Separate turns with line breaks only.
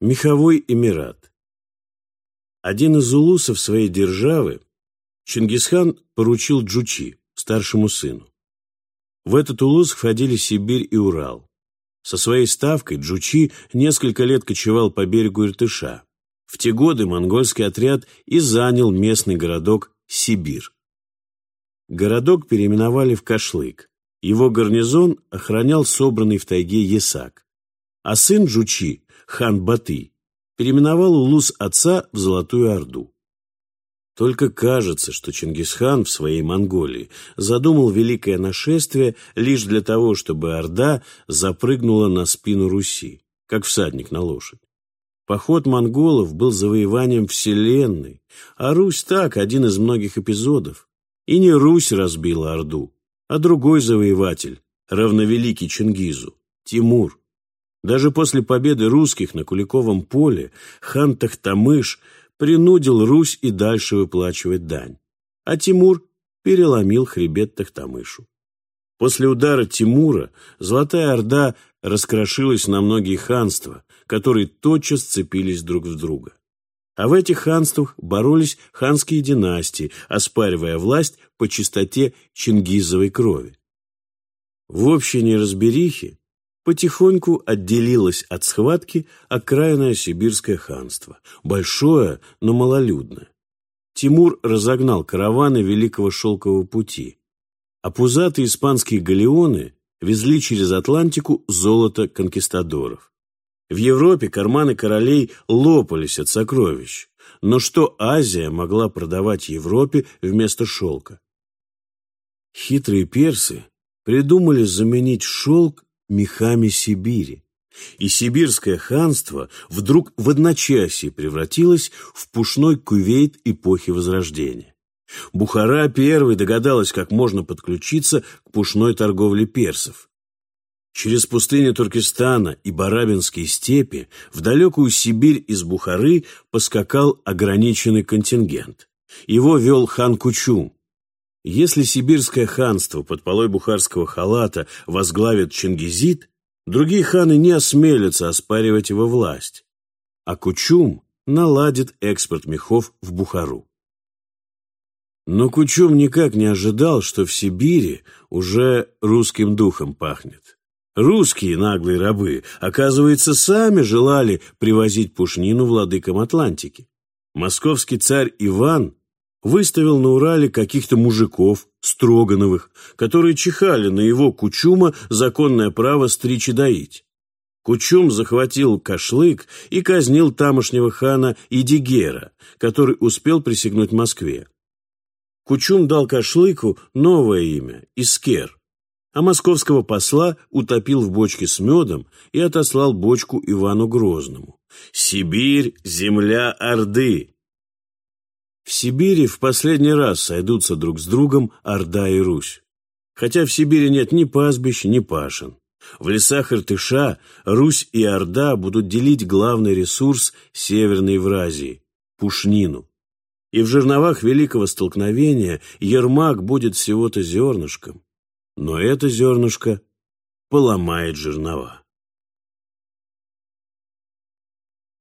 Меховой Эмират Один из улусов своей державы Чингисхан поручил Джучи, старшему сыну. В этот улус входили Сибирь и Урал. Со своей ставкой Джучи несколько лет кочевал по берегу Иртыша. В те годы монгольский отряд и занял местный городок Сибирь. Городок переименовали в Кашлык. Его гарнизон охранял собранный в тайге Есак. А сын Джучи, хан Баты, переименовал улус отца в Золотую Орду. Только кажется, что Чингисхан в своей Монголии задумал великое нашествие лишь для того, чтобы Орда запрыгнула на спину Руси, как всадник на лошадь. Поход монголов был завоеванием Вселенной, а Русь так, один из многих эпизодов. И не Русь разбила Орду, а другой завоеватель, равновеликий Чингизу, Тимур. Даже после победы русских на Куликовом поле хан Тахтамыш принудил Русь и дальше выплачивать дань, а Тимур переломил хребет Тахтамышу. После удара Тимура Золотая Орда раскрошилась на многие ханства, которые тотчас цепились друг в друга. А в этих ханствах боролись ханские династии, оспаривая власть по чистоте чингизовой крови. В общей неразберихе потихоньку отделилось от схватки окраинное сибирское ханство, большое, но малолюдное. Тимур разогнал караваны Великого Шелкового пути, а пузатые испанские галеоны везли через Атлантику золото конкистадоров. В Европе карманы королей лопались от сокровищ. Но что Азия могла продавать Европе вместо шелка? Хитрые персы придумали заменить шелк мехами Сибири. И сибирское ханство вдруг в одночасье превратилось в пушной кувейт эпохи Возрождения. Бухара первой догадалась, как можно подключиться к пушной торговле персов. Через пустыни Туркестана и Барабинские степи в далекую Сибирь из Бухары поскакал ограниченный контингент. Его вел хан Кучум. Если сибирское ханство под полой бухарского халата возглавит Чингизид, другие ханы не осмелятся оспаривать его власть, а Кучум наладит экспорт мехов в Бухару. Но Кучум никак не ожидал, что в Сибири уже русским духом пахнет. Русские наглые рабы, оказывается, сами желали привозить пушнину владыкам Атлантики. Московский царь Иван выставил на Урале каких-то мужиков, Строгановых, которые чихали на его Кучума законное право стричь и доить. Кучум захватил Кашлык и казнил тамошнего хана Идигера, который успел присягнуть Москве. Кучум дал Кашлыку новое имя – Искер а московского посла утопил в бочке с медом и отослал бочку Ивану Грозному. «Сибирь — земля Орды!» В Сибири в последний раз сойдутся друг с другом Орда и Русь. Хотя в Сибири нет ни пастбищ, ни пашин. В лесах Иртыша Русь и Орда будут делить главный ресурс Северной Евразии – пушнину. И в жерновах Великого Столкновения Ермак будет всего-то зернышком но это зернышко поломает жернова.